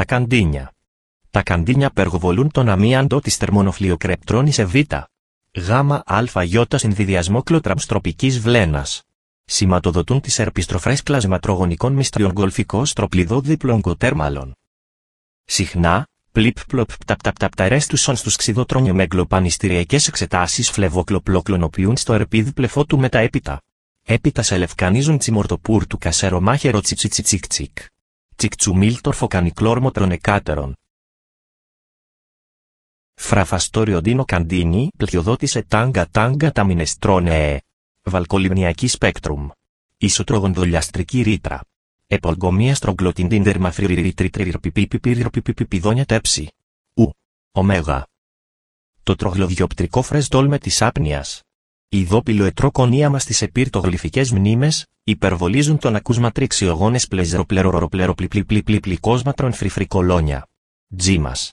Τα καντίνια. Τα καντίνια περγοβολούν τον αμίαντο της θερμονοφλιοκρεπτρόνης σε β. Γ, α, ι συνδυασμό κλωτραμστροπικής βλένας. Σηματοδοτούν τις ερπιστροφές κλασματρογονικών μυστριών γκολφικό στροπλιδό διπλογκοτέρμαλων. Συχνά, πλυπ πλοπ πταπταπταπταρές του σον στους ξιδοτρόνιο με γκλοπανιστηριακές εξετάσεις φλεβοκλοπλοκλωνοποιούν στο ερπίδι πλεφό του μεταέπειτα. Έπειτα σε λευκανίζουν τσιμορτοπούρ του κασερομάχερο τσιτσιτσιτσικ. Τσικτσουμίλτορφο κανικλόρμοτρον εκάτερον. Φραφαστόριο Ντίνο Καντίνι πλειοδότησε τάγκα τάγκα τα μινεστρόνε. Βαλκολιμνιακή σπέκτρουμ. Ισοτρογονδολιαστρική ρήτρα. Επολγομία στρογγλωτιντίν δερμαφριριριτριτριρπιπιπιπιδόνια τέψη. Ου. Ωμέγα. Το τρογλοδιοπτρικό φρεστόλ της άπνοιας. Οι δόπιλο ετροκονία μας στις επίρτογλυφικές μνήμες, υπερβολίζουν τον ακούσματριξιογόνες πλεζεροπλεροροπλεροπλιπλιπλιπλικόσματρον φριφρικολόνια. Τζίμας.